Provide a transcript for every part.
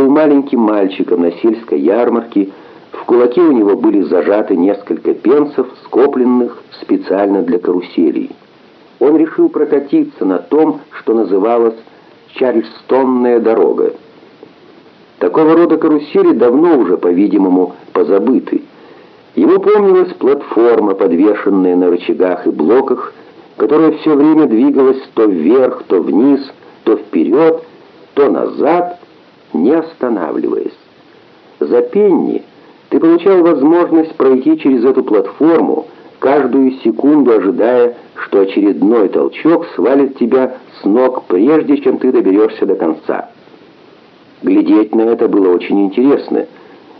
был маленьким мальчиком на сельской ярмарке, в кулаке у него были зажаты несколько пенсов, скопленных специально для каруселей. Он решил прокатиться на том, что называлось «Чарльстонная дорога». Такого рода карусели давно уже, по-видимому, позабыты. Ему помнилась платформа, подвешенная на рычагах и блоках, которая все время двигалась то вверх, то вниз, то вперед, то назад, не останавливаясь. За пенни ты получал возможность пройти через эту платформу, каждую секунду ожидая, что очередной толчок свалит тебя с ног, прежде чем ты доберешься до конца. Глядеть на это было очень интересно,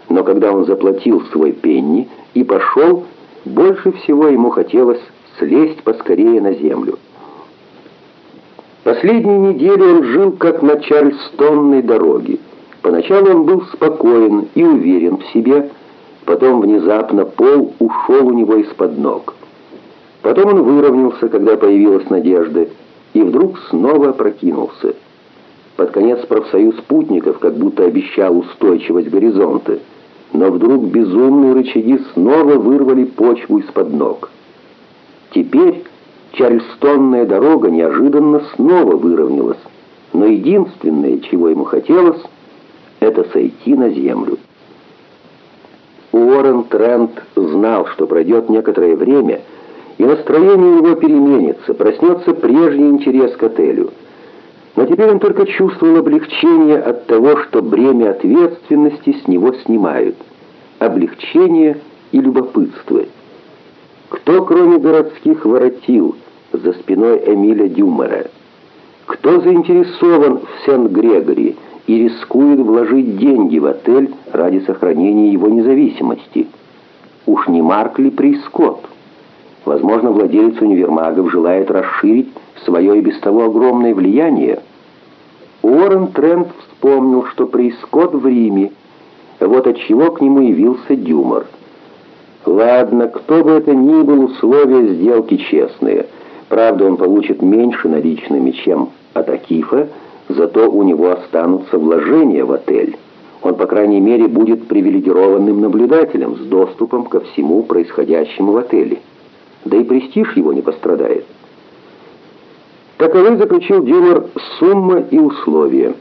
но когда он заплатил свой пенни и пошел, больше всего ему хотелось слезть поскорее на землю. Последние недели он жил как на Чарльстонной дороге. Поначалу он был спокоен и уверен в себе, потом внезапно пол ушел у него из-под ног. Потом он выровнялся, когда появилась надежда, и вдруг снова прокинулся. Под конец профсоюз спутников как будто обещал устойчивость горизонта, но вдруг безумные рычаги снова вырвали почву из-под ног. Теперь Чарльстонная дорога неожиданно снова выровнялась, но единственное, чего ему хотелось, это сойти на землю. Уоррен Трент знал, что пройдет некоторое время, и настроение его переменится, проснется прежний интерес к отелю. Но теперь он только чувствовал облегчение от того, что бремя ответственности с него снимают. Облегчение и любопытство. Кто, кроме городских воротил, за спиной Эмиля Дюмера? Кто заинтересован в Сент-Грегори и рискует вложить деньги в отель ради сохранения его независимости? Уж не Марк ли Прискотт? Возможно, владелец универмагов желает расширить свое и без того огромное влияние. Уоррен Трент вспомнил, что Прискотт в Риме, вот от чего к нему явился Дюмор. Ладно, кто бы это ни был, условия сделки честные. Правда, он получит меньше наличными, чем от Акифа, зато у него останутся вложения в отель. Он, по крайней мере, будет привилегированным наблюдателем с доступом ко всему происходящему в отеле. Да и престиж его не пострадает. Таковы заключил Дюмер сумма и условия.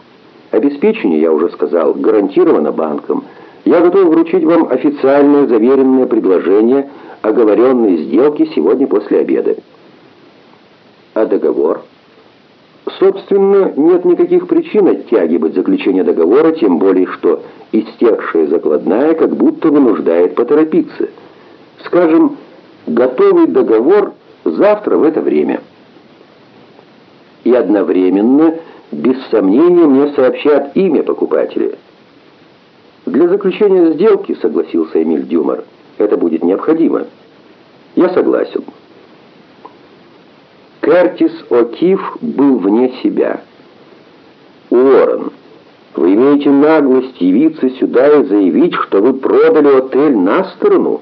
Обеспечение, я уже сказал, гарантировано банком – я готов вручить вам официальное заверенное предложение оговоренной сделки сегодня после обеда. А договор? Собственно, нет никаких причин оттягивать заключение договора, тем более что истекшая закладная как будто вынуждает поторопиться. Скажем, готовый договор завтра в это время. И одновременно, без сомнения, мне сообщат имя покупателя – «Для заключения сделки, — согласился Эмиль Дюмар, — это будет необходимо». «Я согласен». Кертис О'Кив был вне себя. «Уоррен, вы имеете наглость явиться сюда и заявить, что вы продали отель на сторону?»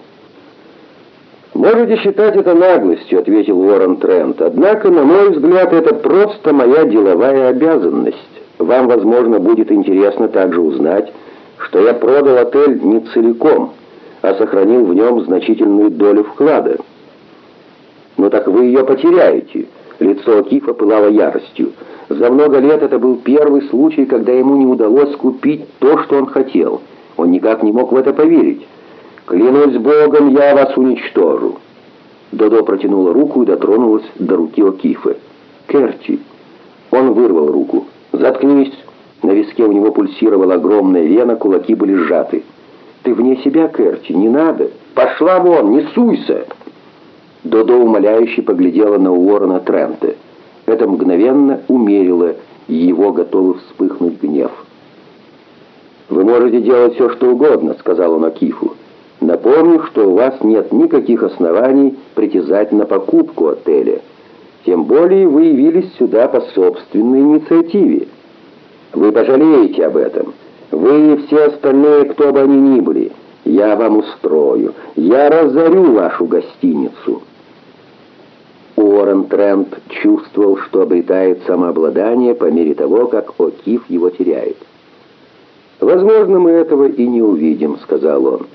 «Можете считать это наглостью», — ответил Уоррен Трент. «Однако, на мой взгляд, это просто моя деловая обязанность. Вам, возможно, будет интересно также узнать, что я продал отель не целиком, а сохранил в нем значительную долю вклада. «Ну так вы ее потеряете», — лицо Кифа пылало яростью. За много лет это был первый случай, когда ему не удалось купить то, что он хотел. Он никак не мог в это поверить. «Клянусь Богом, я вас уничтожу». Додо протянула руку и дотронулась до руки Окифа. «Керти!» Он вырвал руку. «Заткнись!» На виске у него пульсировала огромная вена, кулаки были сжаты. «Ты вне себя, Керти, не надо! Пошла вон, не суйся!» Додо умоляюще поглядела на Уоррена Трента. Это мгновенно умерило его готовый вспыхнуть гнев. «Вы можете делать все, что угодно», — сказал он Акифу. «Напомню, что у вас нет никаких оснований притязать на покупку отеля. Тем более вы явились сюда по собственной инициативе». Вы пожалеете об этом. Вы и все остальные, кто бы они ни были. Я вам устрою. Я разорю вашу гостиницу». Уоррен Трент чувствовал, что обретает самообладание по мере того, как О'Кив его теряет. «Возможно, мы этого и не увидим», — сказал он.